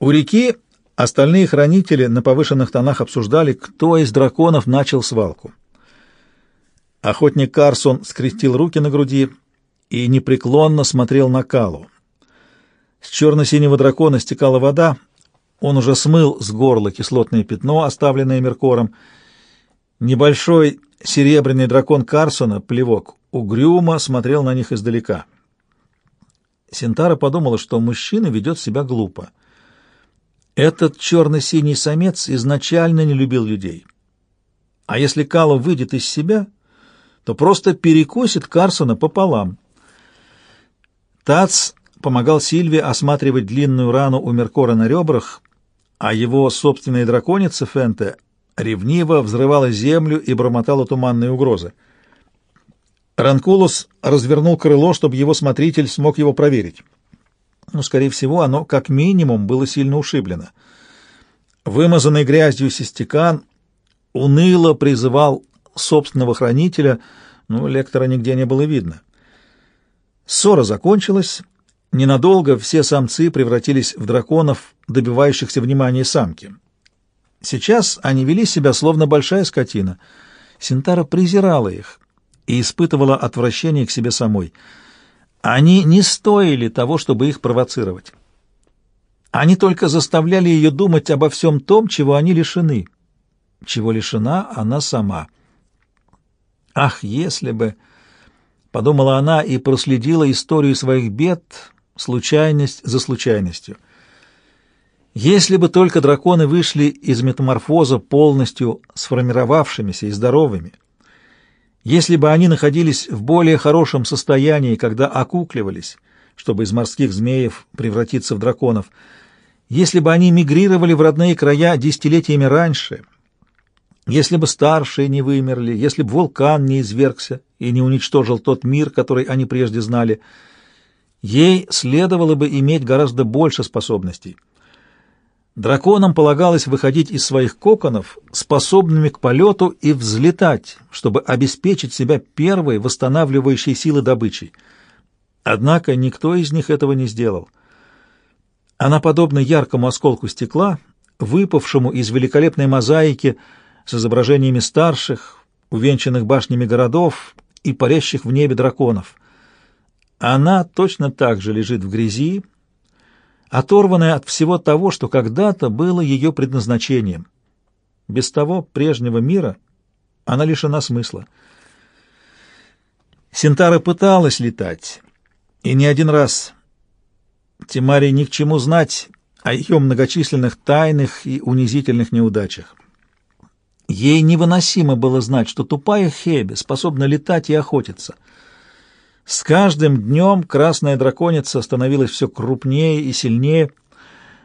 У реки остальные хранители на повышенных тонах обсуждали, кто из драконов начал свалку. Охотник Карсон скрестил руки на груди и непреклонно смотрел на Калу. С черно-синего дракона стекала вода, он уже смыл с горла кислотное пятно, оставленное Меркором. Небольшой серебряный дракон Карсона, плевок, угрюмо смотрел на них издалека. Синтара подумала, что мужчина ведет себя глупо. Этот черно-синий самец изначально не любил людей. А если Кало выйдет из себя, то просто перекусит Карсона пополам. Тац помогал Сильве осматривать длинную рану у Меркора на ребрах, а его собственная драконица Фенте ревниво взрывала землю и бормотала туманные угрозы. Ранкулус развернул крыло, чтобы его смотритель смог его проверить. Но, скорее всего, оно как минимум было сильно ушиблено. Вымазанный грязью систекан уныло призывал собственного хранителя, но лектора нигде не было видно. Ссора закончилась. Ненадолго все самцы превратились в драконов, добивающихся внимания самки. Сейчас они вели себя словно большая скотина. Синтара презирала их и испытывала отвращение к себе самой. Они не стоили того, чтобы их провоцировать. Они только заставляли ее думать обо всем том, чего они лишены. Чего лишена она сама. Ах, если бы... Подумала она и проследила историю своих бед, случайность за случайностью. Если бы только драконы вышли из метаморфоза полностью сформировавшимися и здоровыми, если бы они находились в более хорошем состоянии, когда окукливались, чтобы из морских змеев превратиться в драконов, если бы они мигрировали в родные края десятилетиями раньше, если бы старшие не вымерли, если бы вулкан не извергся и не уничтожил тот мир, который они прежде знали, ей следовало бы иметь гораздо больше способностей. Драконам полагалось выходить из своих коконов, способными к полету, и взлетать, чтобы обеспечить себя первой восстанавливающей силы добычей. Однако никто из них этого не сделал. Она подобна яркому осколку стекла, выпавшему из великолепной мозаики с изображениями старших, увенчанных башнями городов и парящих в небе драконов. Она точно так же лежит в грязи, оторванная от всего того, что когда-то было ее предназначением. Без того прежнего мира она лишена смысла. Синтара пыталась летать, и не один раз. Тимаре ни к чему знать о ее многочисленных тайных и унизительных неудачах. Ей невыносимо было знать, что тупая Хеби способна летать и охотиться — с каждым днем красная драконица становилась все крупнее и сильнее,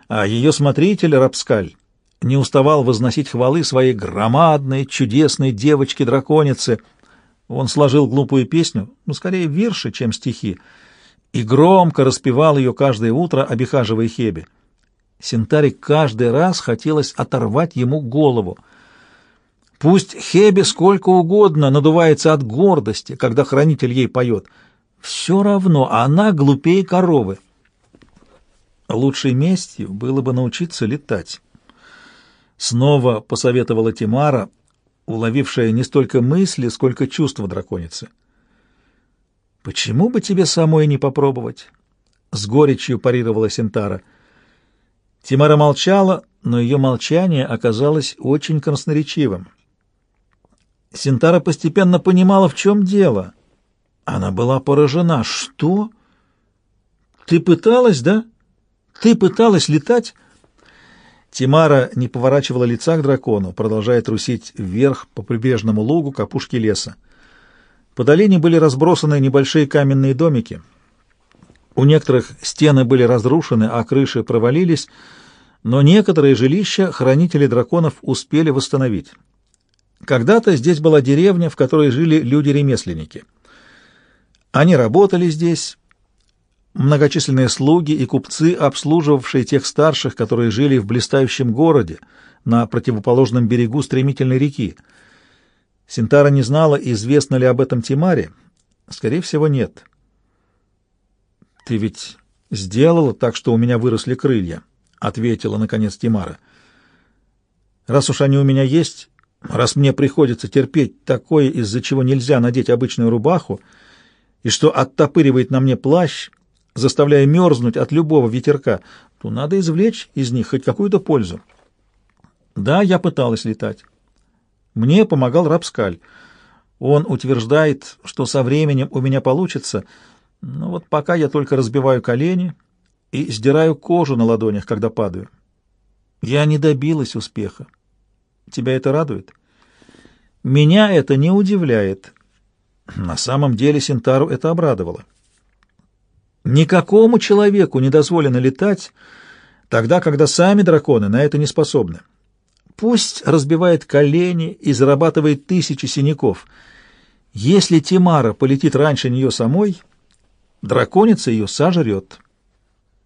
а ее смотритель Рапскаль не уставал возносить хвалы своей громадной, чудесной девочке-драконице. Он сложил глупую песню, ну, скорее вирши, чем стихи, и громко распевал ее каждое утро, обихаживая Хеби. Синтаре каждый раз хотелось оторвать ему голову. Пусть Хеби сколько угодно надувается от гордости, когда хранитель ей поет — все равно она глупее коровы. Лучшей местью было бы научиться летать. Снова посоветовала Тимара, уловившая не столько мысли, сколько чувства драконицы. «Почему бы тебе самой не попробовать?» — с горечью парировала Синтара. Тимара молчала, но ее молчание оказалось очень красноречивым. Синтара постепенно понимала, в чем дело — она была поражена. «Что? Ты пыталась, да? Ты пыталась летать?» Тимара не поворачивала лица к дракону, продолжая трусить вверх по прибрежному лугу к опушке леса. По долине были разбросаны небольшие каменные домики. У некоторых стены были разрушены, а крыши провалились, но некоторые жилища хранители драконов успели восстановить. Когда-то здесь была деревня, в которой жили люди-ремесленники — они работали здесь, многочисленные слуги и купцы, обслуживавшие тех старших, которые жили в блистающем городе на противоположном берегу стремительной реки. Синтара не знала, известно ли об этом Тимаре. Скорее всего, нет. «Ты ведь сделала так, что у меня выросли крылья», — ответила, наконец, Тимара. «Раз уж они у меня есть, раз мне приходится терпеть такое, из-за чего нельзя надеть обычную рубаху, и что оттопыривает на мне плащ, заставляя мерзнуть от любого ветерка, то надо извлечь из них хоть какую-то пользу. Да, я пыталась летать. Мне помогал Рапскаль. Он утверждает, что со временем у меня получится, но вот пока я только разбиваю колени и сдираю кожу на ладонях, когда падаю. Я не добилась успеха. Тебя это радует? Меня это не удивляет. На самом деле Синтару это обрадовало. Никакому человеку не дозволено летать, тогда, когда сами драконы на это не способны. Пусть разбивает колени и зарабатывает тысячи синяков. Если Тимара полетит раньше нее самой, драконица ее сожрет.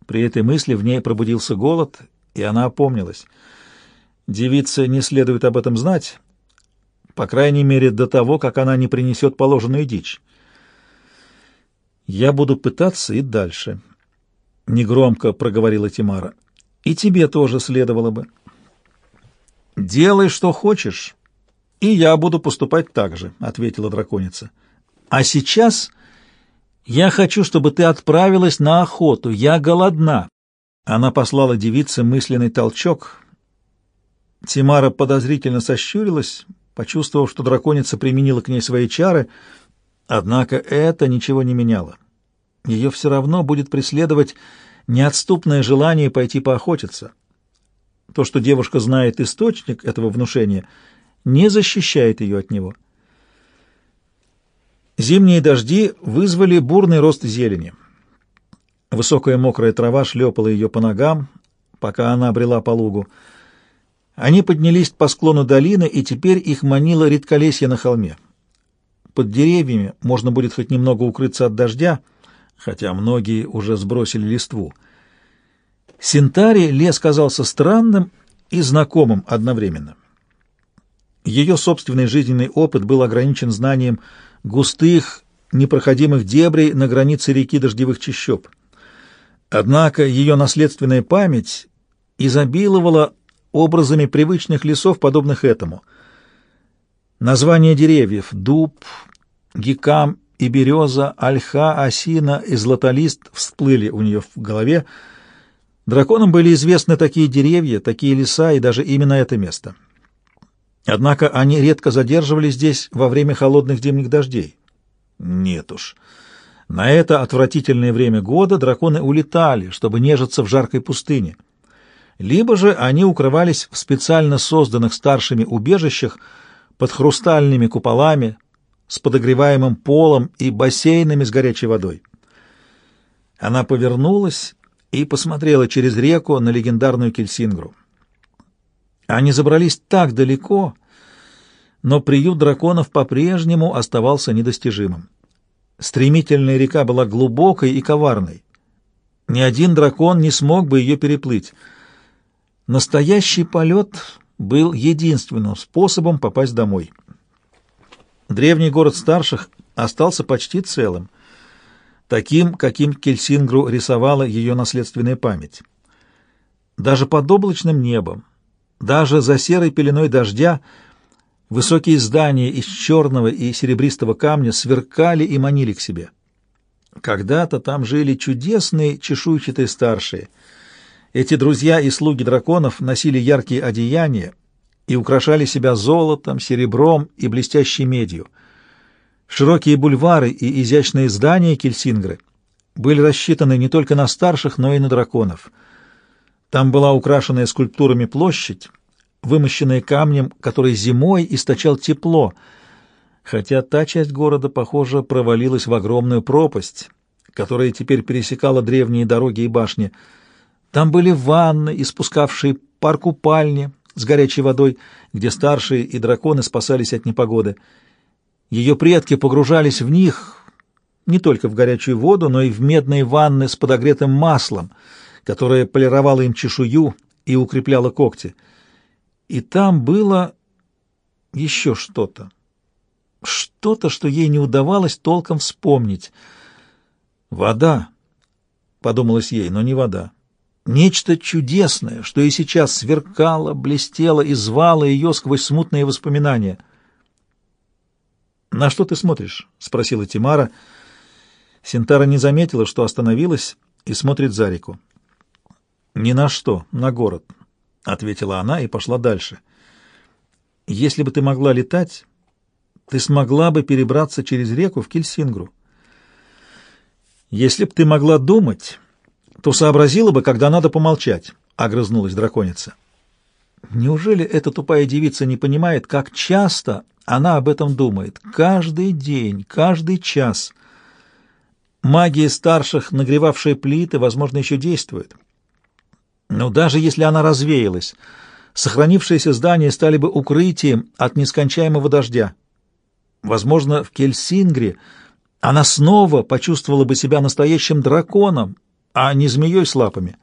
При этой мысли в ней пробудился голод, и она опомнилась. Девице не следует об этом знать, по крайней мере до того, как она не принесет положенную дичь. «Я буду пытаться и дальше», — негромко проговорила Тимара. «И тебе тоже следовало бы». «Делай, что хочешь, и я буду поступать так же», — ответила драконица. «А сейчас я хочу, чтобы ты отправилась на охоту. Я голодна». Она послала девице мысленный толчок. Тимара подозрительно сощурилась, почувствовав, что драконица применила к ней свои чары — Однако это ничего не меняло. Ее все равно будет преследовать неотступное желание пойти поохотиться. То, что девушка знает источник этого внушения, не защищает ее от него. Зимние дожди вызвали бурный рост зелени. Высокая мокрая трава шлепала ее по ногам, пока она обрела по лугу. Они поднялись по склону долины, и теперь их манило редколесье на холме под деревьями можно будет хоть немного укрыться от дождя, хотя многие уже сбросили листву. Синтари лес казался странным и знакомым одновременно. Ее собственный жизненный опыт был ограничен знанием густых, непроходимых дебрей на границе реки дождевых чащоб. Однако ее наследственная память изобиловала образами привычных лесов, подобных этому — Названия деревьев — дуб, гикам и береза, ольха, осина и златолист всплыли у нее в голове. Драконам были известны такие деревья, такие леса и даже именно это место. Однако они редко задерживались здесь во время холодных зимних дождей. Нет уж. На это отвратительное время года драконы улетали, чтобы нежиться в жаркой пустыне. Либо же они укрывались в специально созданных старшими убежищах, под хрустальными куполами, с подогреваемым полом и бассейнами с горячей водой. Она повернулась и посмотрела через реку на легендарную Кельсингру. Они забрались так далеко, но приют драконов по-прежнему оставался недостижимым. Стремительная река была глубокой и коварной. Ни один дракон не смог бы ее переплыть. Настоящий полет был единственным способом попасть домой. Древний город старших остался почти целым, таким, каким Кельсингру рисовала ее наследственная память. Даже под облачным небом, даже за серой пеленой дождя высокие здания из черного и серебристого камня сверкали и манили к себе. Когда-то там жили чудесные чешуйчатые старшие — эти друзья и слуги драконов носили яркие одеяния и украшали себя золотом, серебром и блестящей медью. Широкие бульвары и изящные здания Кельсингры были рассчитаны не только на старших, но и на драконов. Там была украшенная скульптурами площадь, вымощенная камнем, который зимой источал тепло, хотя та часть города, похоже, провалилась в огромную пропасть, которая теперь пересекала древние дороги и башни — там были ванны, испускавшие пар купальни с горячей водой, где старшие и драконы спасались от непогоды. Ее предки погружались в них не только в горячую воду, но и в медные ванны с подогретым маслом, которое полировало им чешую и укрепляло когти. И там было еще что-то. Что-то, что ей не удавалось толком вспомнить. «Вода», — подумалось ей, но не вода. Нечто чудесное, что и сейчас сверкало, блестело и звало ее сквозь смутные воспоминания. «На что ты смотришь?» — спросила Тимара. Синтара не заметила, что остановилась и смотрит за реку. «Ни на что, на город», — ответила она и пошла дальше. «Если бы ты могла летать, ты смогла бы перебраться через реку в Кельсингру. Если бы ты могла думать...» то сообразила бы, когда надо помолчать, — огрызнулась драконица. Неужели эта тупая девица не понимает, как часто она об этом думает? Каждый день, каждый час. Магия старших, нагревавшая плиты, возможно, еще действует. Но даже если она развеялась, сохранившиеся здания стали бы укрытием от нескончаемого дождя. Возможно, в Кельсингре она снова почувствовала бы себя настоящим драконом, а не змеей с лапами.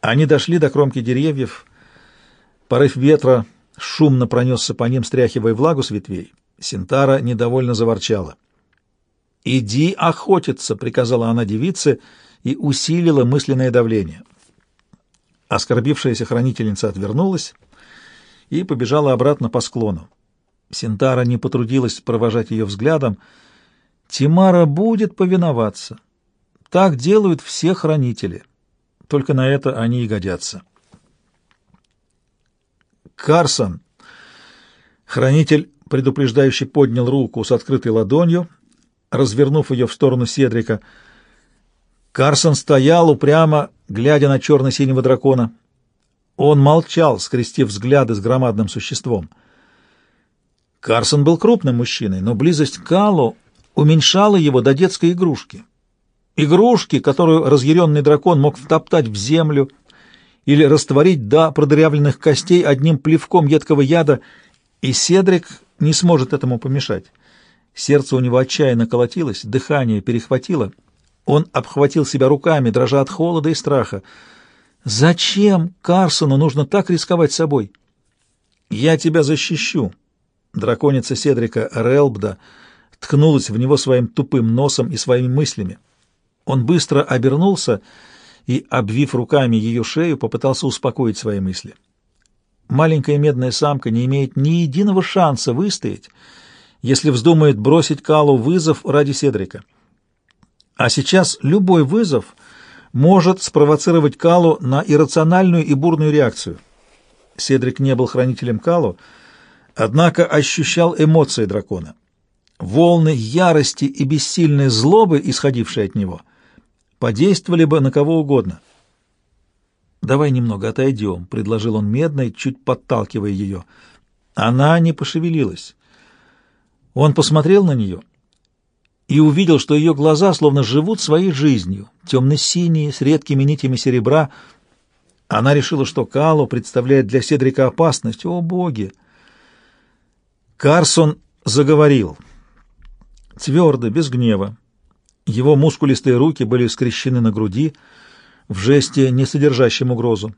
Они дошли до кромки деревьев. Порыв ветра шумно пронесся по ним, стряхивая влагу с ветвей. Синтара недовольно заворчала. «Иди охотиться!» — приказала она девице и усилила мысленное давление. Оскорбившаяся хранительница отвернулась и побежала обратно по склону. Синтара не потрудилась провожать ее взглядом. Тимара будет повиноваться. Так делают все хранители. Только на это они и годятся. Карсон. Хранитель, предупреждающий, поднял руку с открытой ладонью, развернув ее в сторону Седрика. Карсон стоял упрямо, глядя на черно-синего дракона. Он молчал, скрестив взгляды с громадным существом. Карсон был крупным мужчиной, но близость к Калу уменьшала его до детской игрушки игрушки, которую разъяренный дракон мог втоптать в землю или растворить до продырявленных костей одним плевком едкого яда, и Седрик не сможет этому помешать. Сердце у него отчаянно колотилось, дыхание перехватило. Он обхватил себя руками, дрожа от холода и страха. «Зачем Карсону нужно так рисковать собой?» «Я тебя защищу!» Драконица Седрика Релбда ткнулась в него своим тупым носом и своими мыслями. Он быстро обернулся и, обвив руками ее шею, попытался успокоить свои мысли. Маленькая медная самка не имеет ни единого шанса выстоять, если вздумает бросить Калу вызов ради Седрика. А сейчас любой вызов может спровоцировать Калу на иррациональную и бурную реакцию. Седрик не был хранителем Калу, однако ощущал эмоции дракона. Волны ярости и бессильной злобы, исходившие от него — подействовали бы на кого угодно. «Давай немного отойдем», — предложил он медной, чуть подталкивая ее. Она не пошевелилась. Он посмотрел на нее и увидел, что ее глаза словно живут своей жизнью, темно-синие, с редкими нитями серебра. Она решила, что Кало представляет для Седрика опасность. О, боги! Карсон заговорил. Твердо, без гнева. Его мускулистые руки были скрещены на груди, в жесте, не содержащем угрозу.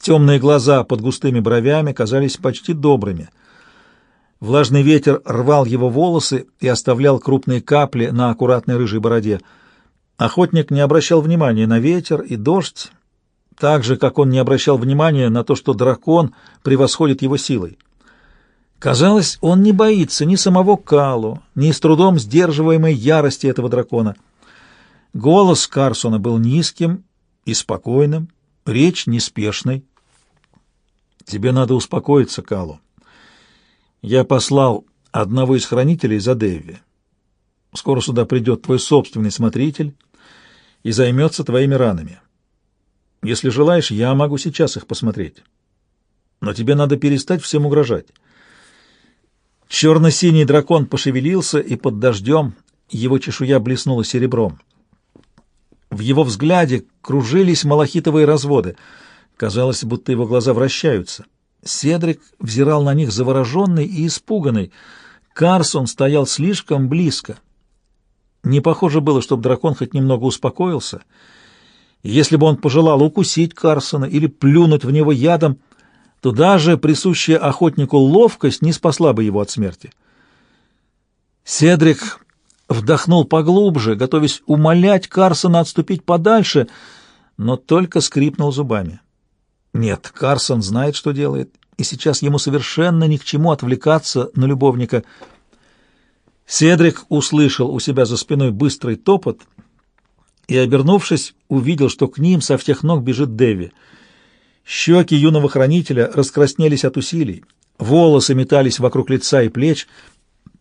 Темные глаза под густыми бровями казались почти добрыми. Влажный ветер рвал его волосы и оставлял крупные капли на аккуратной рыжей бороде. Охотник не обращал внимания на ветер и дождь, так же, как он не обращал внимания на то, что дракон превосходит его силой. Казалось, он не боится ни самого Калу, ни с трудом сдерживаемой ярости этого дракона. Голос Карсона был низким и спокойным, речь неспешной. «Тебе надо успокоиться, Калу. Я послал одного из хранителей за Дэви. Скоро сюда придет твой собственный смотритель и займется твоими ранами. Если желаешь, я могу сейчас их посмотреть. Но тебе надо перестать всем угрожать». Черно-синий дракон пошевелился, и под дождем его чешуя блеснула серебром. В его взгляде кружились малахитовые разводы. Казалось, будто его глаза вращаются. Седрик взирал на них завороженный и испуганный. Карсон стоял слишком близко. Не похоже было, чтобы дракон хоть немного успокоился. Если бы он пожелал укусить Карсона или плюнуть в него ядом, то даже присущая охотнику ловкость не спасла бы его от смерти. Седрик вдохнул поглубже, готовясь умолять Карсона отступить подальше, но только скрипнул зубами. Нет, Карсон знает, что делает, и сейчас ему совершенно ни к чему отвлекаться на любовника. Седрик услышал у себя за спиной быстрый топот и, обернувшись, увидел, что к ним со всех ног бежит Дэви. Щеки юного хранителя раскраснелись от усилий, волосы метались вокруг лица и плеч.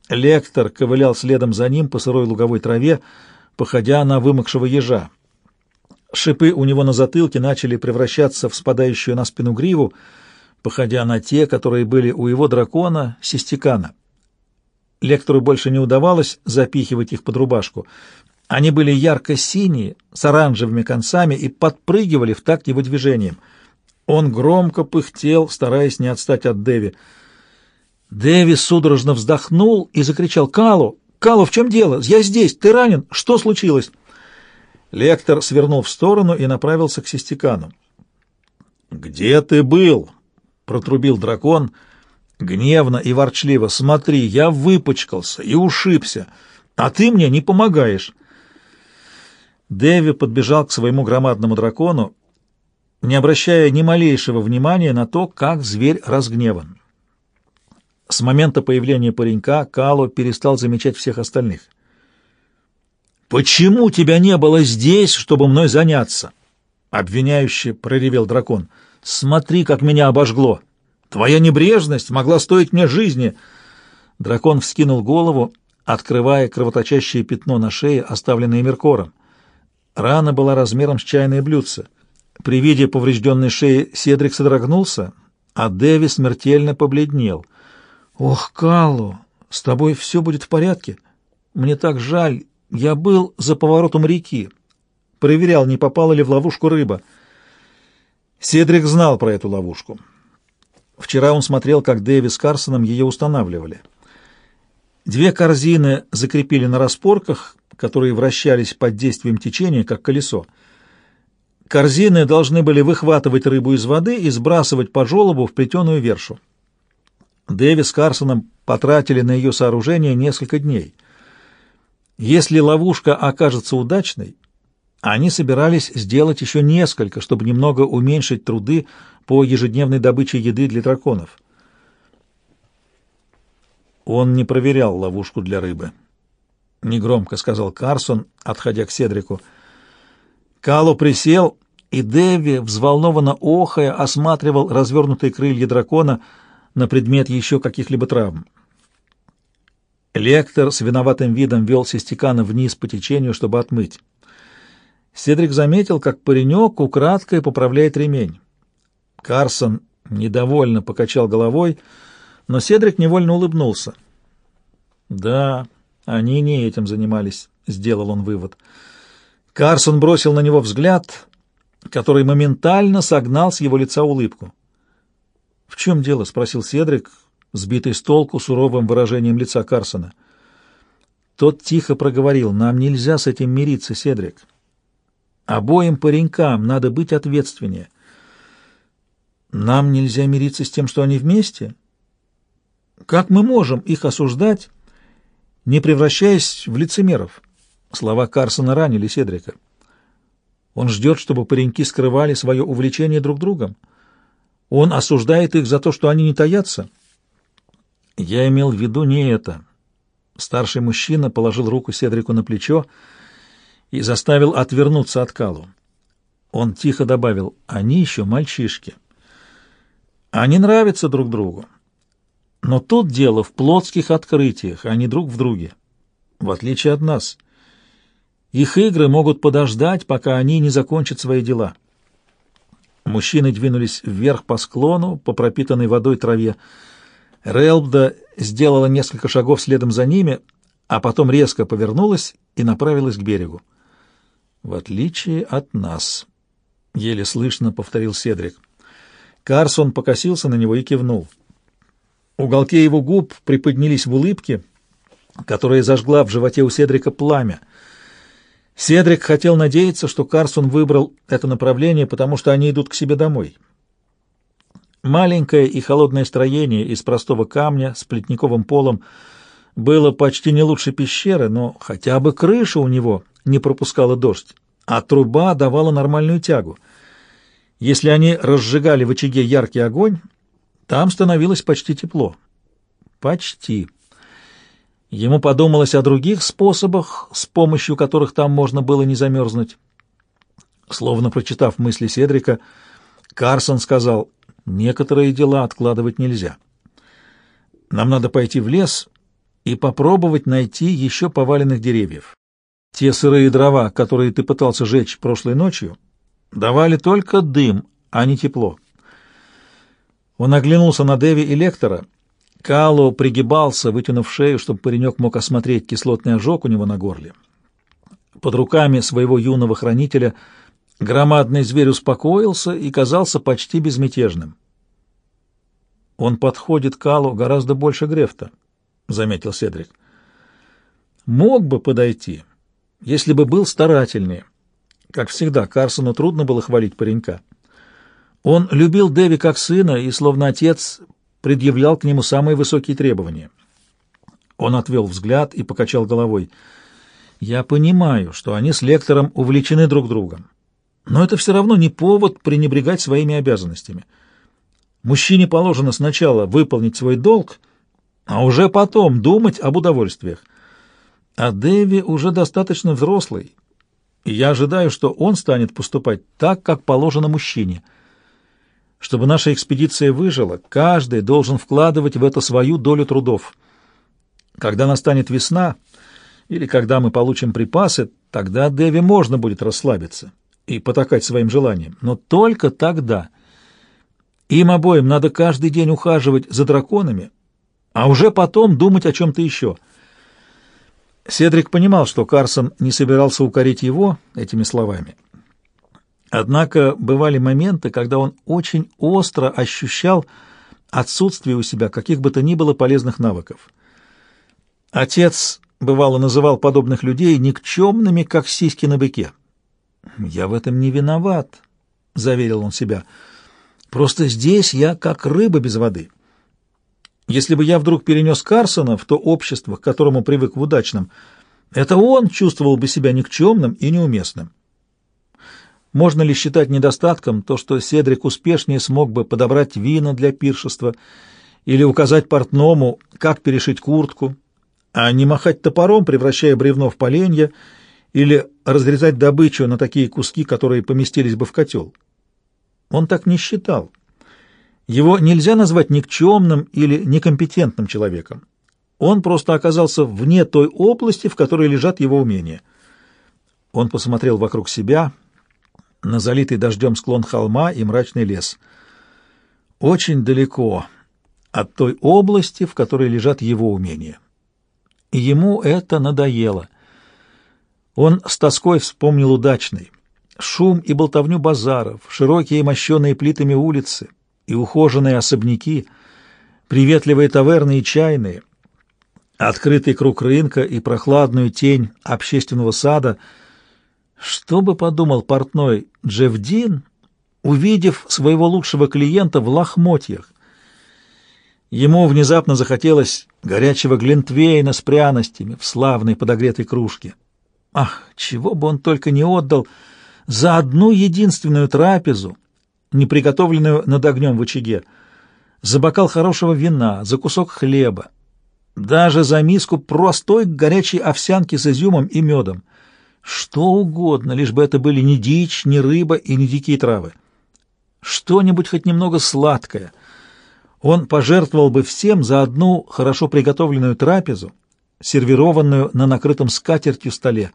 Лектор ковылял следом за ним по сырой луговой траве, походя на вымокшего ежа. Шипы у него на затылке начали превращаться в спадающую на спину гриву, походя на те, которые были у его дракона Систикана. Лектору больше не удавалось запихивать их под рубашку. Они были ярко-синие, с оранжевыми концами и подпрыгивали в такт его движением. Он громко пыхтел, стараясь не отстать от Дэви. Дэви судорожно вздохнул и закричал «Калу! Калу, в чем дело? Я здесь! Ты ранен! Что случилось?» Лектор свернул в сторону и направился к Систикану. «Где ты был?» — протрубил дракон гневно и ворчливо. «Смотри, я выпачкался и ушибся, а ты мне не помогаешь». Дэви подбежал к своему громадному дракону, не обращая ни малейшего внимания на то, как зверь разгневан. С момента появления паренька Кало перестал замечать всех остальных — «Почему тебя не было здесь, чтобы мной заняться?» Обвиняюще проревел дракон. «Смотри, как меня обожгло! Твоя небрежность могла стоить мне жизни!» Дракон вскинул голову, открывая кровоточащее пятно на шее, оставленное Меркором. Рана была размером с чайное блюдце. При виде поврежденной шеи Седрик содрогнулся, а Дэви смертельно побледнел. «Ох, Каллу, с тобой все будет в порядке? Мне так жаль, я был за поворотом реки, проверял, не попала ли в ловушку рыба. Седрик знал про эту ловушку. Вчера он смотрел, как Дэви с Карсоном ее устанавливали. Две корзины закрепили на распорках, которые вращались под действием течения, как колесо. Корзины должны были выхватывать рыбу из воды и сбрасывать по желобу в плетеную вершу. Дэви с Карсоном потратили на ее сооружение несколько дней — если ловушка окажется удачной, они собирались сделать еще несколько, чтобы немного уменьшить труды по ежедневной добыче еды для драконов. Он не проверял ловушку для рыбы. Негромко сказал Карсон, отходя к Седрику. Кало присел, и Дэви, взволнованно охая, осматривал развернутые крылья дракона на предмет еще каких-либо травм. Лектор с виноватым видом вел Систекана вниз по течению, чтобы отмыть. Седрик заметил, как паренек украдкой поправляет ремень. Карсон недовольно покачал головой, но Седрик невольно улыбнулся. «Да, они не этим занимались», — сделал он вывод. Карсон бросил на него взгляд, который моментально согнал с его лица улыбку. «В чем дело?» — спросил Седрик, сбитый с толку суровым выражением лица Карсона. Тот тихо проговорил, «Нам нельзя с этим мириться, Седрик. Обоим паренькам надо быть ответственнее. Нам нельзя мириться с тем, что они вместе? Как мы можем их осуждать, не превращаясь в лицемеров?» Слова Карсона ранили Седрика. Он ждет, чтобы пареньки скрывали свое увлечение друг другом. Он осуждает их за то, что они не таятся. Я имел в виду не это. Старший мужчина положил руку Седрику на плечо и заставил отвернуться от Калу. Он тихо добавил, они еще мальчишки. Они нравятся друг другу. Но тут дело в плотских открытиях, а не друг в друге. В отличие от нас. Их игры могут подождать, пока они не закончат свои дела. Мужчины двинулись вверх по склону, по пропитанной водой траве. Релбда сделала несколько шагов следом за ними, а потом резко повернулась и направилась к берегу. «В отличие от нас», — еле слышно повторил Седрик. Карсон покосился на него и кивнул. Уголки его губ приподнялись в улыбке, которая зажгла в животе у Седрика пламя. Седрик хотел надеяться, что Карсон выбрал это направление, потому что они идут к себе домой. Маленькое и холодное строение из простого камня с плетниковым полом было почти не лучше пещеры, но хотя бы крыша у него не пропускала дождь, а труба давала нормальную тягу. Если они разжигали в очаге яркий огонь, там становилось почти тепло. Почти. Ему подумалось о других способах, с помощью которых там можно было не замерзнуть. Словно прочитав мысли Седрика, Карсон сказал, «Некоторые дела откладывать нельзя. Нам надо пойти в лес и попробовать найти еще поваленных деревьев. Те сырые дрова, которые ты пытался жечь прошлой ночью, давали только дым, а не тепло». Он оглянулся на Деви и Лектора — Кало пригибался, вытянув шею, чтобы паренек мог осмотреть кислотный ожог у него на горле. Под руками своего юного хранителя громадный зверь успокоился и казался почти безмятежным. «Он подходит Калу гораздо больше Грефта», — заметил Седрик. «Мог бы подойти, если бы был старательнее». Как всегда, Карсону трудно было хвалить паренька. Он любил Дэви как сына и, словно отец, предъявлял к нему самые высокие требования. Он отвел взгляд и покачал головой. «Я понимаю, что они с лектором увлечены друг другом, но это все равно не повод пренебрегать своими обязанностями. Мужчине положено сначала выполнить свой долг, а уже потом думать об удовольствиях. А Дэви уже достаточно взрослый, и я ожидаю, что он станет поступать так, как положено мужчине». Чтобы наша экспедиция выжила, каждый должен вкладывать в это свою долю трудов. Когда настанет весна, или когда мы получим припасы, тогда Деви можно будет расслабиться и потакать своим желаниям. Но только тогда. Им обоим надо каждый день ухаживать за драконами, а уже потом думать о чем-то еще. Седрик понимал, что Карсон не собирался укорить его этими словами. Однако бывали моменты, когда он очень остро ощущал отсутствие у себя каких бы то ни было полезных навыков. Отец, бывало, называл подобных людей никчемными, как сиськи на быке. «Я в этом не виноват», — заверил он себя. «Просто здесь я как рыба без воды. Если бы я вдруг перенес Карсона в то общество, к которому привык в удачном, это он чувствовал бы себя никчемным и неуместным. Можно ли считать недостатком то, что Седрик успешнее смог бы подобрать вина для пиршества или указать портному, как перешить куртку, а не махать топором, превращая бревно в поленье, или разрезать добычу на такие куски, которые поместились бы в котел? Он так не считал. Его нельзя назвать никчемным или некомпетентным человеком. Он просто оказался вне той области, в которой лежат его умения. Он посмотрел вокруг себя — на залитый дождем склон холма и мрачный лес. Очень далеко от той области, в которой лежат его умения. И ему это надоело. Он с тоской вспомнил удачный. Шум и болтовню базаров, широкие мощеные плитами улицы и ухоженные особняки, приветливые таверны и чайные, открытый круг рынка и прохладную тень общественного сада — что бы подумал портной Джевдин, увидев своего лучшего клиента в лохмотьях? Ему внезапно захотелось горячего глинтвейна с пряностями в славной подогретой кружке. Ах, чего бы он только не отдал за одну единственную трапезу, не приготовленную над огнем в очаге, за бокал хорошего вина, за кусок хлеба, даже за миску простой горячей овсянки с изюмом и медом — что угодно, лишь бы это были не дичь, не рыба и не дикие травы. Что-нибудь хоть немного сладкое. Он пожертвовал бы всем за одну хорошо приготовленную трапезу, сервированную на накрытом скатертью столе.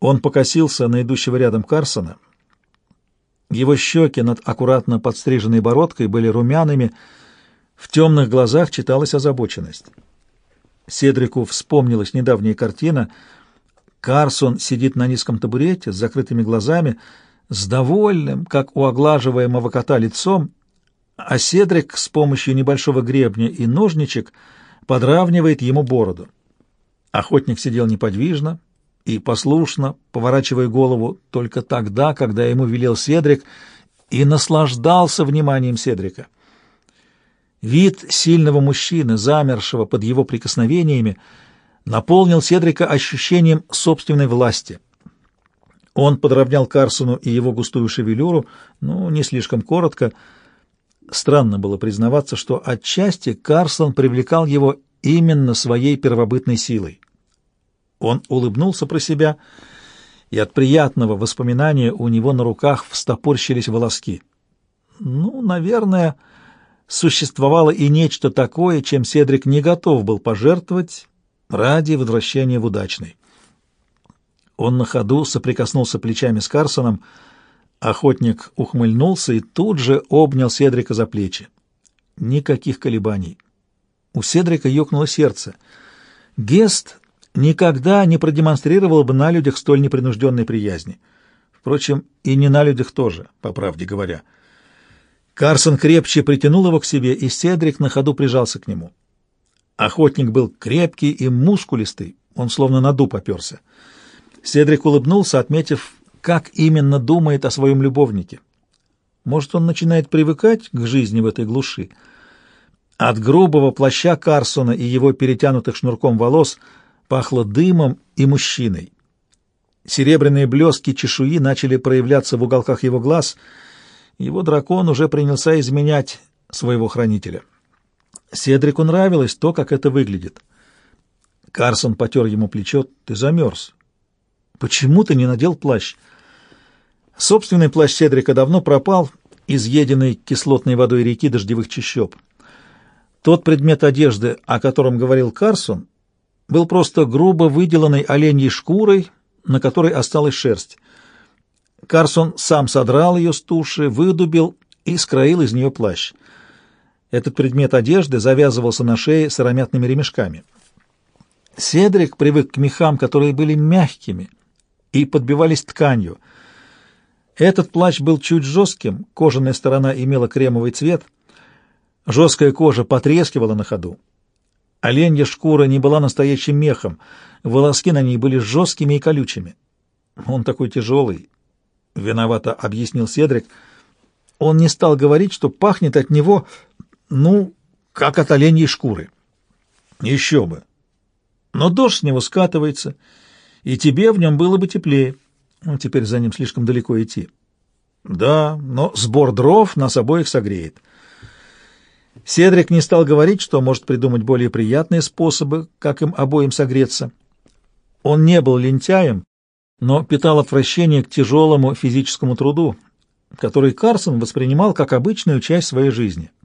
Он покосился на идущего рядом Карсона. Его щеки над аккуратно подстриженной бородкой были румяными, в темных глазах читалась озабоченность. Седрику вспомнилась недавняя картина — Карсон сидит на низком табурете с закрытыми глазами, с довольным, как у оглаживаемого кота, лицом, а Седрик с помощью небольшого гребня и ножничек подравнивает ему бороду. Охотник сидел неподвижно и послушно, поворачивая голову только тогда, когда ему велел Седрик, и наслаждался вниманием Седрика. Вид сильного мужчины, замершего под его прикосновениями, наполнил Седрика ощущением собственной власти. Он подровнял Карсону и его густую шевелюру, ну, не слишком коротко. Странно было признаваться, что отчасти Карсон привлекал его именно своей первобытной силой. Он улыбнулся про себя, и от приятного воспоминания у него на руках встопорщились волоски. Ну, наверное, существовало и нечто такое, чем Седрик не готов был пожертвовать ради возвращения в удачный. Он на ходу соприкоснулся плечами с Карсоном, охотник ухмыльнулся и тут же обнял Седрика за плечи. Никаких колебаний. У Седрика ёкнуло сердце. Гест никогда не продемонстрировал бы на людях столь непринужденной приязни. Впрочем, и не на людях тоже, по правде говоря. Карсон крепче притянул его к себе, и Седрик на ходу прижался к нему. Охотник был крепкий и мускулистый, он словно на дуб оперся. Седрик улыбнулся, отметив, как именно думает о своем любовнике. Может, он начинает привыкать к жизни в этой глуши. От грубого плаща Карсона и его перетянутых шнурком волос пахло дымом и мужчиной. Серебряные блестки чешуи начали проявляться в уголках его глаз — его дракон уже принялся изменять своего хранителя. Седрику нравилось то, как это выглядит. Карсон потер ему плечо. «Ты замерз. Почему ты не надел плащ?» Собственный плащ Седрика давно пропал, изъеденный кислотной водой реки дождевых чащоб. Тот предмет одежды, о котором говорил Карсон, был просто грубо выделанной оленьей шкурой, на которой осталась шерсть. Карсон сам содрал ее с туши, выдубил и скроил из нее плащ. Этот предмет одежды завязывался на шее сыромятными ремешками. Седрик привык к мехам, которые были мягкими и подбивались тканью. Этот плащ был чуть жестким, кожаная сторона имела кремовый цвет, жесткая кожа потрескивала на ходу. Оленья шкура не была настоящим мехом, волоски на ней были жесткими и колючими. Он такой тяжелый, — виновато объяснил Седрик. Он не стал говорить, что пахнет от него, ну, как от оленьей шкуры. Еще бы. Но дождь с него скатывается, и тебе в нем было бы теплее. Ну, теперь за ним слишком далеко идти. Да, но сбор дров нас обоих согреет. Седрик не стал говорить, что может придумать более приятные способы, как им обоим согреться. Он не был лентяем, но питал отвращение к тяжелому физическому труду, который Карсон воспринимал как обычную часть своей жизни —